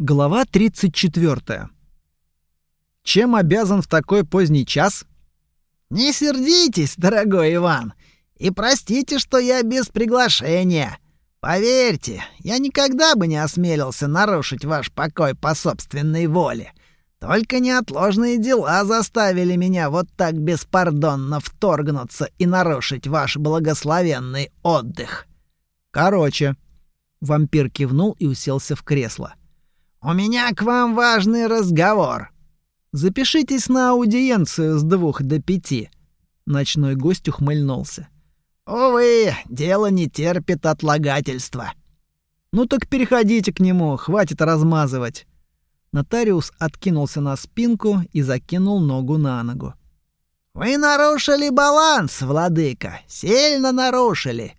Глава 34. Чем обязан в такой поздний час? Не сердитесь, дорогой Иван, и простите, что я без приглашения. Поверьте, я никогда бы не осмелился нарушить ваш покой по собственной воле. Только неотложные дела заставили меня вот так беспардонно вторгнуться и нарушить ваш благословенный отдых. Короче, вампир кивнул и уселся в кресло. «У меня к вам важный разговор». «Запишитесь на аудиенцию с двух до пяти». Ночной гость ухмыльнулся. «Увы, дело не терпит отлагательства». «Ну так переходите к нему, хватит размазывать». Нотариус откинулся на спинку и закинул ногу на ногу. «Вы нарушили баланс, владыка, сильно нарушили».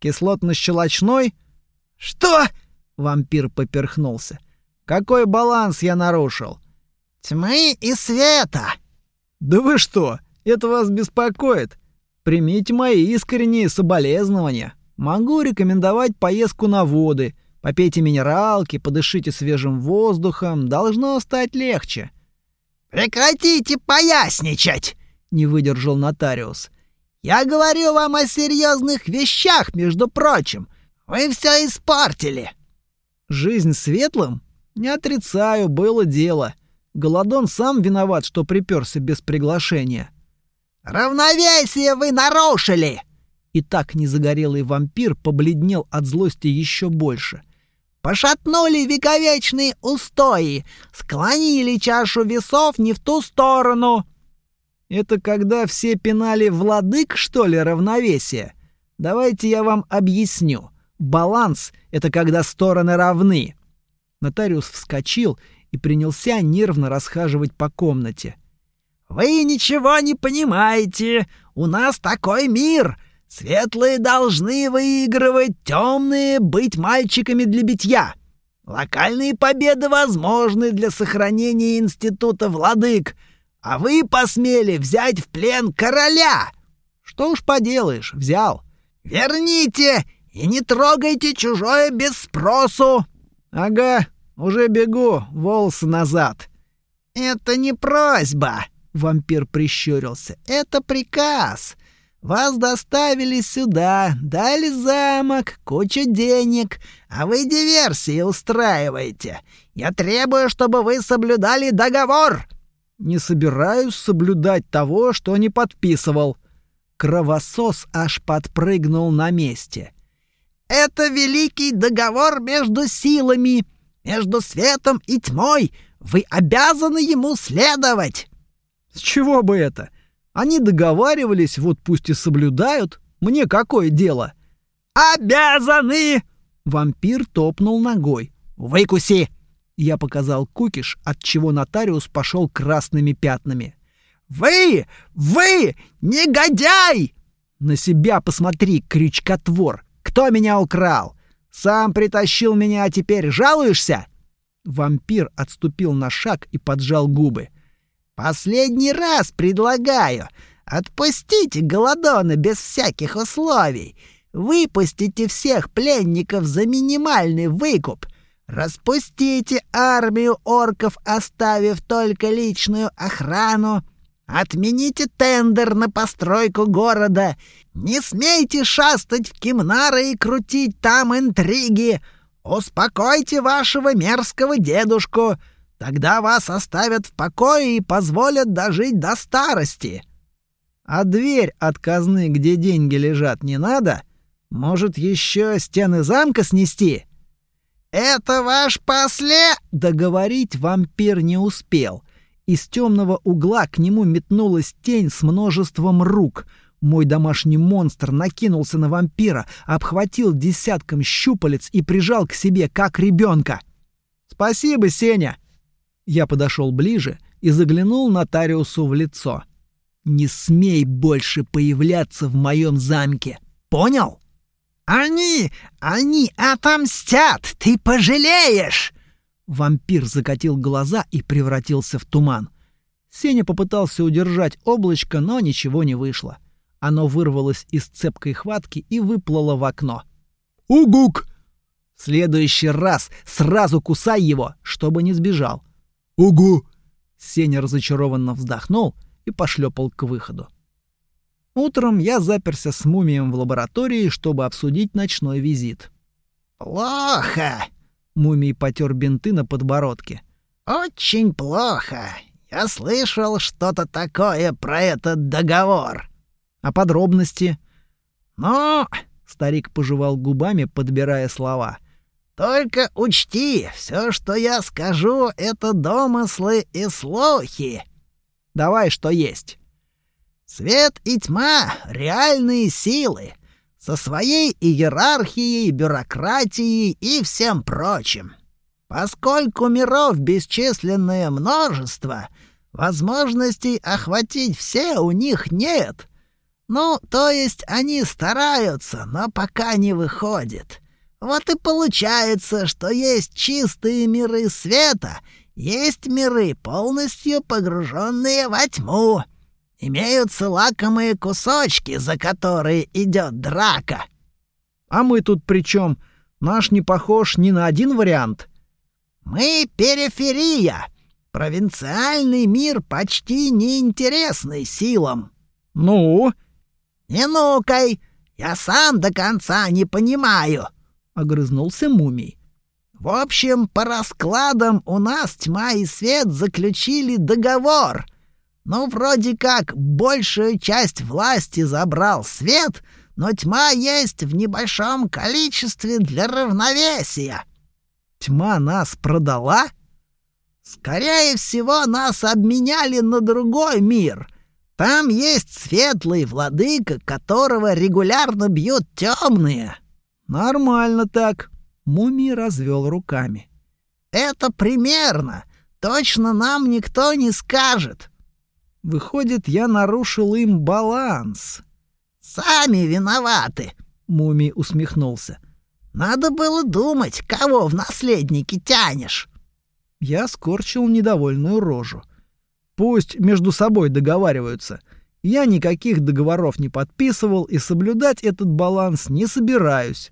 «Кислотно-щелочной?» «Что?» — вампир поперхнулся. Какой баланс я нарушил? Тьмы и света. Да вы что? Это вас беспокоит? Примите мои искренние соболезнования. Могу рекомендовать поездку на воды. Попейте минералки, подышите свежим воздухом, должно стать легче. Прекратите поясничать, не выдержал нотариус. Я говорю вам о серьезных вещах, между прочим. Вы все испортили. Жизнь светлым не отрицаю, было дело. Голодон сам виноват, что приперся без приглашения. Равновесие вы нарушили! И так незагорелый вампир побледнел от злости еще больше. Пошатнули вековечные устои, склонили чашу весов не в ту сторону. Это когда все пинали владык, что ли, равновесие? Давайте я вам объясню. Баланс — это когда стороны равны. Нотариус вскочил и принялся нервно расхаживать по комнате. «Вы ничего не понимаете! У нас такой мир! Светлые должны выигрывать, темные — быть мальчиками для битья! Локальные победы возможны для сохранения института владык, а вы посмели взять в плен короля!» «Что уж поделаешь, взял!» «Верните и не трогайте чужое без спросу!» «Ага, уже бегу, волосы назад». «Это не просьба», — вампир прищурился. «Это приказ. Вас доставили сюда, дали замок, кучу денег, а вы диверсии устраиваете. Я требую, чтобы вы соблюдали договор». «Не собираюсь соблюдать того, что не подписывал». Кровосос аж подпрыгнул на месте. Это великий договор между силами, между светом и тьмой. Вы обязаны ему следовать. С чего бы это? Они договаривались, вот пусть и соблюдают. Мне какое дело? Обязаны! Вампир топнул ногой. Выкуси! Я показал кукиш, от чего нотариус пошел красными пятнами. Вы! Вы! Негодяй! На себя посмотри, крючкотвор! Кто меня украл? Сам притащил меня, а теперь жалуешься?» Вампир отступил на шаг и поджал губы. «Последний раз предлагаю. Отпустите Голодона без всяких условий. Выпустите всех пленников за минимальный выкуп. Распустите армию орков, оставив только личную охрану. Отмените тендер на постройку города. Не смейте шастать в Кимнары и крутить там интриги. Успокойте вашего мерзкого дедушку. Тогда вас оставят в покое и позволят дожить до старости. А дверь от казны, где деньги лежат, не надо? Может, еще стены замка снести? Это ваш после... Договорить вампир не успел. Из темного угла к нему метнулась тень с множеством рук. Мой домашний монстр накинулся на вампира, обхватил десятком щупалец и прижал к себе, как ребенка. «Спасибо, Сеня!» Я подошел ближе и заглянул нотариусу в лицо. «Не смей больше появляться в моем замке! Понял?» «Они! Они отомстят! Ты пожалеешь!» Вампир закатил глаза и превратился в туман. Сеня попытался удержать облачко, но ничего не вышло. Оно вырвалось из цепкой хватки и выплыло в окно. «Угук!» В следующий раз сразу кусай его, чтобы не сбежал. Угу. Сеня разочарованно вздохнул и пошлепал к выходу. Утром я заперся с мумием в лаборатории, чтобы обсудить ночной визит. «Плохо!» — мумий потер бинты на подбородке. «Очень плохо. Я слышал что-то такое про этот договор». «А подробности?» «Ну...» — старик пожевал губами, подбирая слова. «Только учти, все, что я скажу, это домыслы и слухи». «Давай, что есть». Свет и тьма — реальные силы, со своей иерархией, бюрократией и всем прочим. Поскольку миров бесчисленное множество, возможностей охватить все у них нет. Ну, то есть они стараются, но пока не выходит. Вот и получается, что есть чистые миры света, есть миры, полностью погруженные во тьму. Имеются лакомые кусочки, за которые идет драка. А мы тут при чем? Наш не похож ни на один вариант. Мы периферия. Провинциальный мир почти неинтересный силам. Ну? Не нукай. Я сам до конца не понимаю. Огрызнулся мумий. В общем, по раскладам у нас тьма и свет заключили договор — ну, вроде как, большую часть власти забрал свет, но тьма есть в небольшом количестве для равновесия. Тьма нас продала? Скорее всего, нас обменяли на другой мир. Там есть светлый владыка, которого регулярно бьют темные. Нормально так. Мумий развел руками. Это примерно. Точно нам никто не скажет. Выходит, я нарушил им баланс. Сами виноваты, Мумий усмехнулся. Надо было думать, кого в наследники тянешь. Я скорчил недовольную рожу. Пусть между собой договариваются. Я никаких договоров не подписывал и соблюдать этот баланс не собираюсь.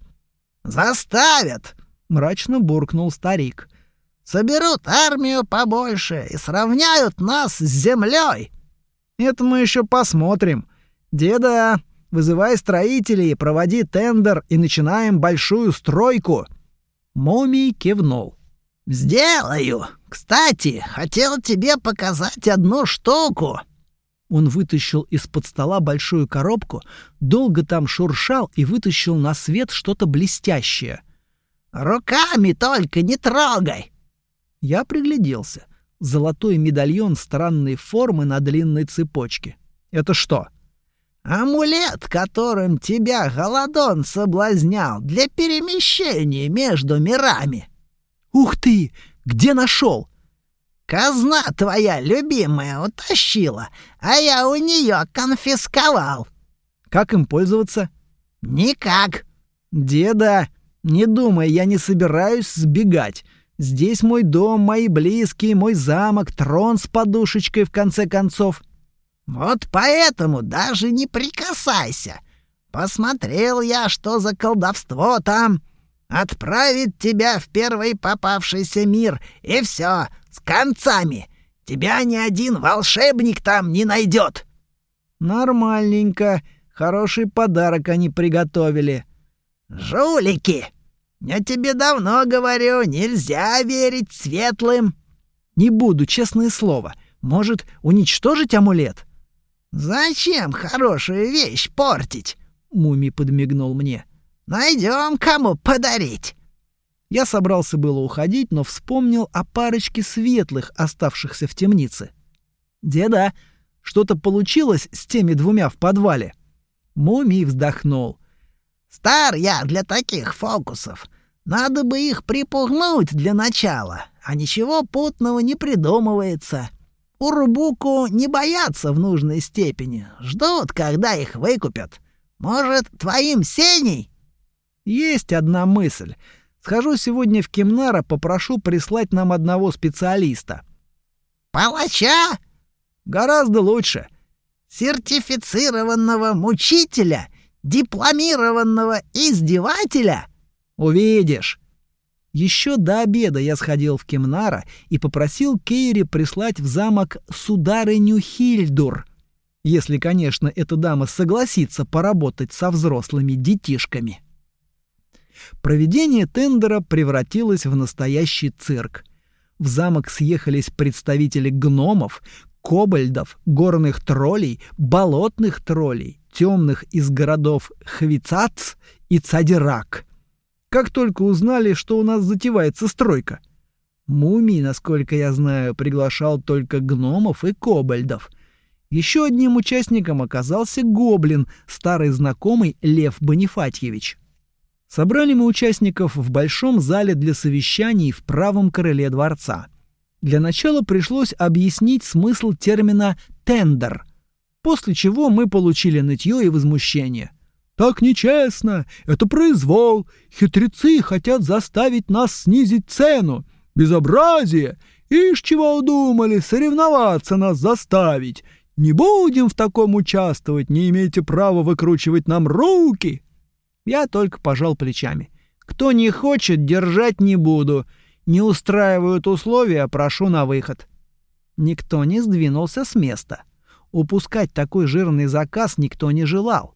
Заставят, мрачно буркнул старик. Соберут армию побольше и сравняют нас с землей. Это мы еще посмотрим. Деда, вызывай строителей, проводи тендер и начинаем большую стройку. Момий кивнул. Сделаю. Кстати, хотел тебе показать одну штуку. Он вытащил из-под стола большую коробку, долго там шуршал и вытащил на свет что-то блестящее. «Руками только не трогай!» Я пригляделся золотой медальон странной формы на длинной цепочке. Это что? Амулет, которым тебя Голодон соблазнял для перемещения между мирами. Ух ты! Где нашел? Казна твоя любимая утащила, а я у нее конфисковал. Как им пользоваться? Никак. Деда, не думай, я не собираюсь сбегать. Здесь мой дом, мои близкие, мой замок, трон с подушечкой, в конце концов. Вот поэтому даже не прикасайся. Посмотрел я, что за колдовство там. Отправит тебя в первый попавшийся мир, и все, с концами. Тебя ни один волшебник там не найдет. Нормальненько. Хороший подарок они приготовили. Жулики! Я тебе давно говорю, нельзя верить светлым. Не буду, честное слово. Может, уничтожить амулет? Зачем хорошую вещь портить? Муми подмигнул мне. Найдем кому подарить. Я собрался было уходить, но вспомнил о парочке светлых, оставшихся в темнице. Деда, что-то получилось с теми двумя в подвале. Муми вздохнул. Стар я для таких фокусов. Надо бы их припугнуть для начала, а ничего путного не придумывается. Урубуку не боятся в нужной степени, ждут, когда их выкупят. Может, твоим Сеней? Есть одна мысль. Схожу сегодня в Кемнара, попрошу прислать нам одного специалиста. Палача? Гораздо лучше. Сертифицированного мучителя — дипломированного издевателя? Увидишь. Еще до обеда я сходил в Кемнара и попросил Кейри прислать в замок сударыню Хильдур, если, конечно, эта дама согласится поработать со взрослыми детишками. Проведение тендера превратилось в настоящий цирк. В замок съехались представители гномов, кобальдов, горных троллей, болотных троллей, темных из городов Хвицац и Цадирак. Как только узнали, что у нас затевается стройка. Мумий, насколько я знаю, приглашал только гномов и кобальдов. Еще одним участником оказался гоблин, старый знакомый Лев Бонифатьевич. Собрали мы участников в большом зале для совещаний в правом крыле дворца. Для начала пришлось объяснить смысл термина «тендер», после чего мы получили нытье и возмущение. «Так нечестно! Это произвол! Хитрецы хотят заставить нас снизить цену! Безобразие! Ишь чего удумали, соревноваться нас заставить! Не будем в таком участвовать, не имеете права выкручивать нам руки!» Я только пожал плечами. «Кто не хочет, держать не буду. Не устраивают условия, прошу на выход». Никто не сдвинулся с места. Упускать такой жирный заказ никто не желал.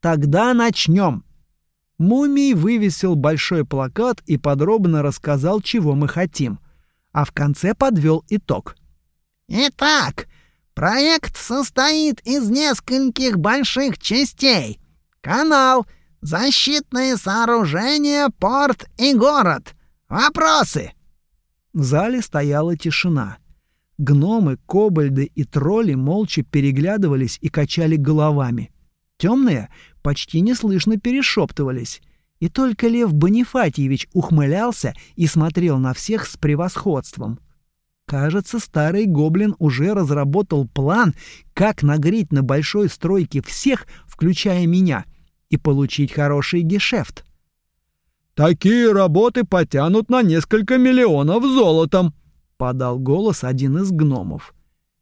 «Тогда начнем!» Мумий вывесил большой плакат и подробно рассказал, чего мы хотим. А в конце подвел итог. «Итак, проект состоит из нескольких больших частей. Канал, Защитные сооружения, порт и город. Вопросы?» В зале стояла тишина. Гномы, кобальды и тролли молча переглядывались и качали головами. Темные почти неслышно перешептывались. И только Лев Бонифатьевич ухмылялся и смотрел на всех с превосходством. Кажется, старый гоблин уже разработал план, как нагреть на большой стройке всех, включая меня — и получить хороший гешефт. «Такие работы потянут на несколько миллионов золотом», — подал голос один из гномов.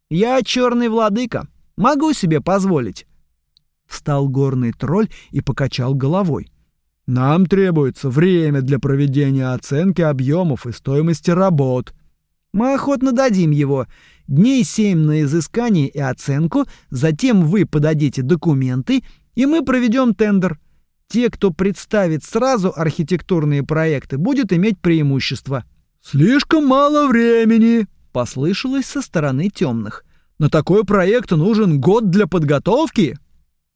«Я черный владыка, могу себе позволить». Встал горный тролль и покачал головой. «Нам требуется время для проведения оценки объемов и стоимости работ». «Мы охотно дадим его. Дней семь на изыскание и оценку, затем вы подадите документы, и мы проведем тендер. Те, кто представит сразу архитектурные проекты, будет иметь преимущество. Слишком мало времени, послышалось со стороны темных. На такой проект нужен год для подготовки.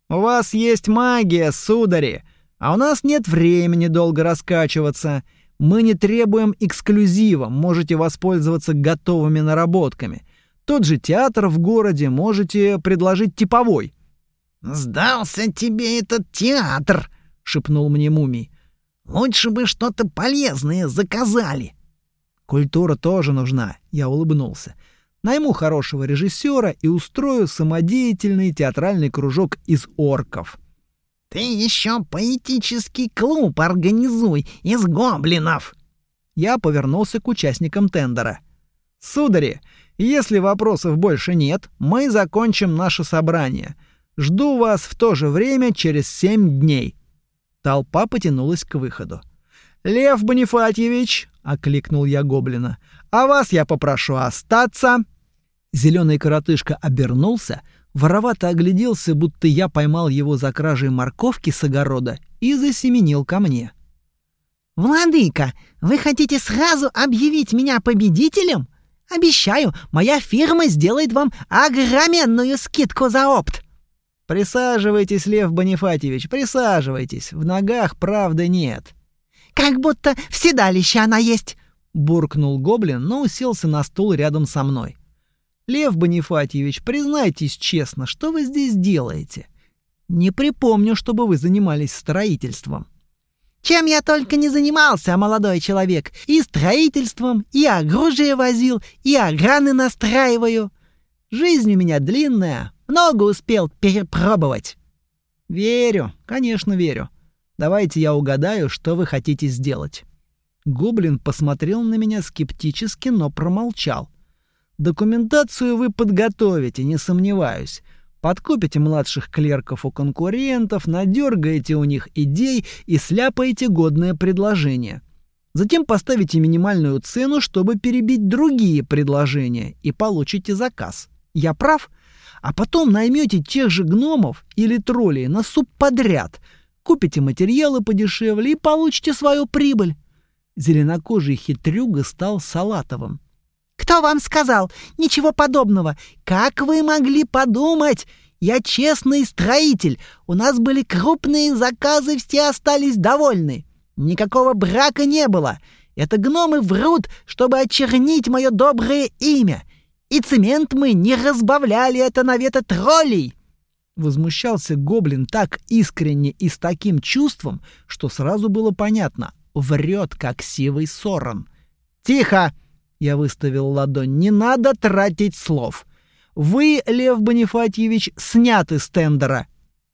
У вас есть магия, судари, а у нас нет времени долго раскачиваться. Мы не требуем эксклюзива, можете воспользоваться готовыми наработками. Тот же театр в городе можете предложить типовой. «Сдался тебе этот театр!» — шепнул мне мумий. «Лучше бы что-то полезное заказали!» «Культура тоже нужна», — я улыбнулся. «Найму хорошего режиссера и устрою самодеятельный театральный кружок из орков». «Ты еще поэтический клуб организуй из гоблинов!» Я повернулся к участникам тендера. «Судари, если вопросов больше нет, мы закончим наше собрание». Жду вас в то же время через семь дней». Толпа потянулась к выходу. «Лев Бонифатьевич!» — окликнул я гоблина. «А вас я попрошу остаться!» Зеленый коротышка обернулся, воровато огляделся, будто я поймал его за кражей морковки с огорода и засеменил ко мне. «Владыка, вы хотите сразу объявить меня победителем? Обещаю, моя фирма сделает вам огроменную скидку за опт!» «Присаживайтесь, Лев Бонифатьевич, присаживайтесь. В ногах правды нет». «Как будто в седалище она есть!» — буркнул гоблин, но уселся на стул рядом со мной. «Лев Бонифатьевич, признайтесь честно, что вы здесь делаете? Не припомню, чтобы вы занимались строительством». «Чем я только не занимался, молодой человек. И строительством, и оружие возил, и ограны настраиваю. Жизнь у меня длинная, много успел перепробовать. Верю, конечно, верю. Давайте я угадаю, что вы хотите сделать. Гоблин посмотрел на меня скептически, но промолчал. Документацию вы подготовите, не сомневаюсь. Подкупите младших клерков у конкурентов, надергаете у них идей и сляпаете годное предложение. Затем поставите минимальную цену, чтобы перебить другие предложения, и получите заказ. Я прав? А потом наймете тех же гномов или троллей на субподряд, купите материалы подешевле и получите свою прибыль. Зеленокожий хитрюга стал салатовым. «Кто вам сказал? Ничего подобного. Как вы могли подумать? Я честный строитель. У нас были крупные заказы, все остались довольны. Никакого брака не было. Это гномы врут, чтобы очернить мое доброе имя. И цемент мы не разбавляли это навета троллей. Возмущался гоблин так искренне и с таким чувством, что сразу было понятно. Врет, как сивый сорон. «Тихо!» — я выставил ладонь. «Не надо тратить слов. Вы, Лев Бонифатьевич, сняты с тендера.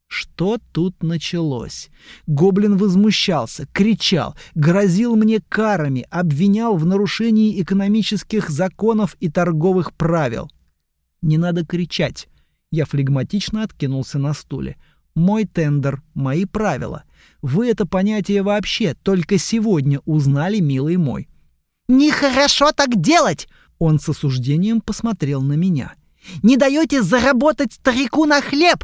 Что тут началось? Гоблин возмущался, кричал, грозил мне карами, обвинял в нарушении экономических законов и торговых правил. Не надо кричать. Я флегматично откинулся на стуле. Мой тендер, мои правила. Вы это понятие вообще только сегодня узнали, милый мой. Нехорошо так делать. Он с осуждением посмотрел на меня. Не даете заработать старику на хлеб.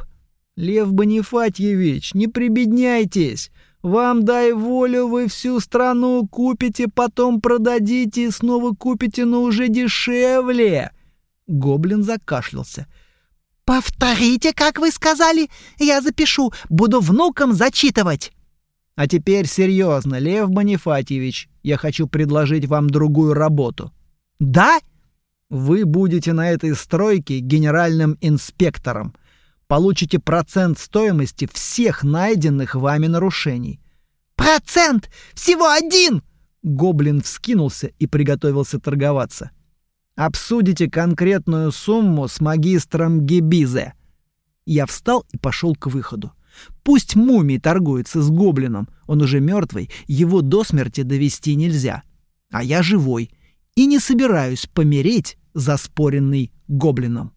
Лев Бонифатьевич, не прибедняйтесь. Вам дай волю, вы всю страну купите, потом продадите и снова купите, но уже дешевле. Гоблин закашлялся. Повторите, как вы сказали. Я запишу, буду внукам зачитывать. А теперь серьезно, Лев Бонифатьевич, я хочу предложить вам другую работу. Да? Вы будете на этой стройке генеральным инспектором получите процент стоимости всех найденных вами нарушений. Процент! Всего один! Гоблин вскинулся и приготовился торговаться. Обсудите конкретную сумму с магистром Гебизе. Я встал и пошел к выходу. Пусть мумий торгуется с гоблином, он уже мертвый, его до смерти довести нельзя. А я живой и не собираюсь помереть, заспоренный гоблином.